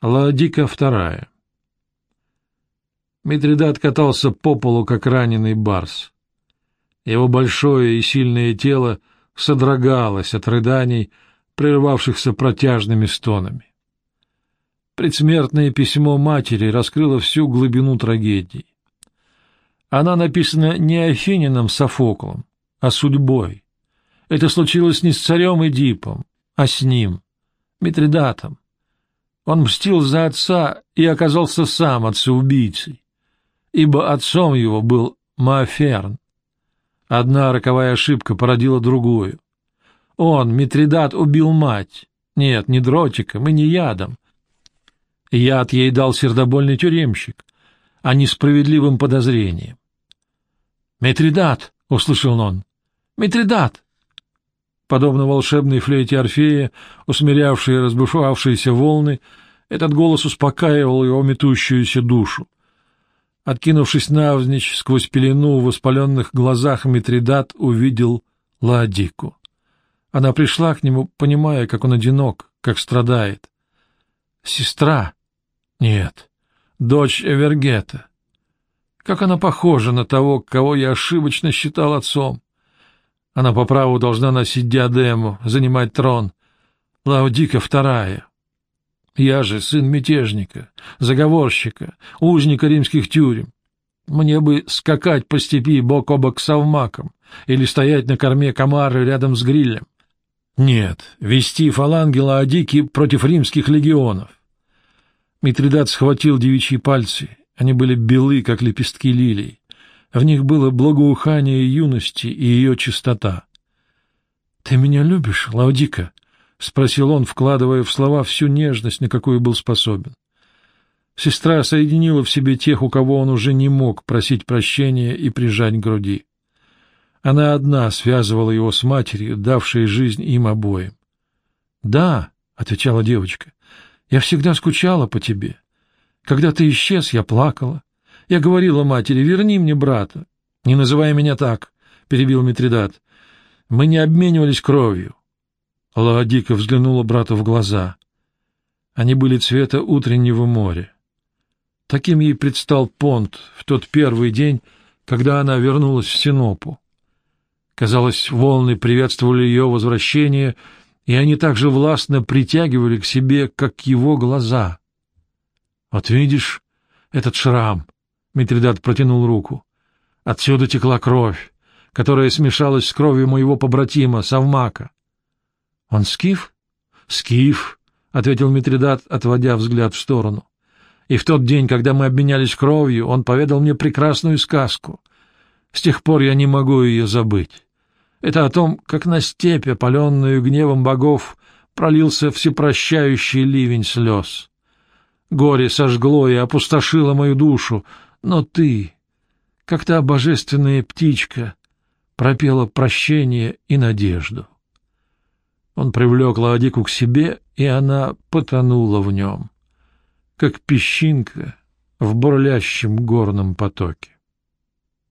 Ладика вторая. Митридат катался по полу, как раненый барс. Его большое и сильное тело содрогалось от рыданий, прерывавшихся протяжными стонами. Предсмертное письмо матери раскрыло всю глубину трагедии. Она написана не Афинином Софоклом, а судьбой. Это случилось не с царем Эдипом, а с ним, Митридатом. Он мстил за отца и оказался сам отцеубийцей, ибо отцом его был Мааферн. Одна роковая ошибка породила другую. Он, Митридат, убил мать. Нет, не дротиком и не ядом. Яд ей дал сердобольный тюремщик, а не справедливым подозрением. «Митридат!» — услышал он. «Митридат!» Подобно волшебной флейте Орфея, усмирявшей разбушевавшиеся волны, этот голос успокаивал его метущуюся душу. Откинувшись навзничь, сквозь пелену в воспаленных глазах Митридат увидел Ладику. Она пришла к нему, понимая, как он одинок, как страдает. Сестра? Нет, дочь Эвергета. Как она похожа на того, кого я ошибочно считал отцом. Она по праву должна носить диадему, занимать трон. Лаудика вторая. Я же сын мятежника, заговорщика, узника римских тюрем. Мне бы скакать по степи бок о бок с Авмаком или стоять на корме комары рядом с грилем. Нет, вести фаланги Лаодики против римских легионов. Митридат схватил девичьи пальцы. Они были белы, как лепестки лилий. В них было благоухание юности и ее чистота. — Ты меня любишь, Лаудика? — спросил он, вкладывая в слова всю нежность, на какую был способен. Сестра соединила в себе тех, у кого он уже не мог просить прощения и прижать груди. Она одна связывала его с матерью, давшей жизнь им обоим. — Да, — отвечала девочка, — я всегда скучала по тебе. Когда ты исчез, я плакала. Я говорила матери, верни мне брата. — Не называй меня так, — перебил Митридат. — Мы не обменивались кровью. Ладика взглянула брату в глаза. Они были цвета утреннего моря. Таким ей предстал Понт в тот первый день, когда она вернулась в Синопу. Казалось, волны приветствовали ее возвращение, и они также властно притягивали к себе, как его глаза. — Вот видишь этот шрам, Митридат протянул руку. Отсюда текла кровь, которая смешалась с кровью моего побратима, Савмака. — Он скиф? — Скиф, — ответил Митридат, отводя взгляд в сторону. И в тот день, когда мы обменялись кровью, он поведал мне прекрасную сказку. С тех пор я не могу ее забыть. Это о том, как на степь, опаленную гневом богов, пролился всепрощающий ливень слез. Горе сожгло и опустошило мою душу, но ты, как та божественная птичка, пропела прощение и надежду. Он привлек Ладику к себе, и она потонула в нем, как песчинка в бурлящем горном потоке.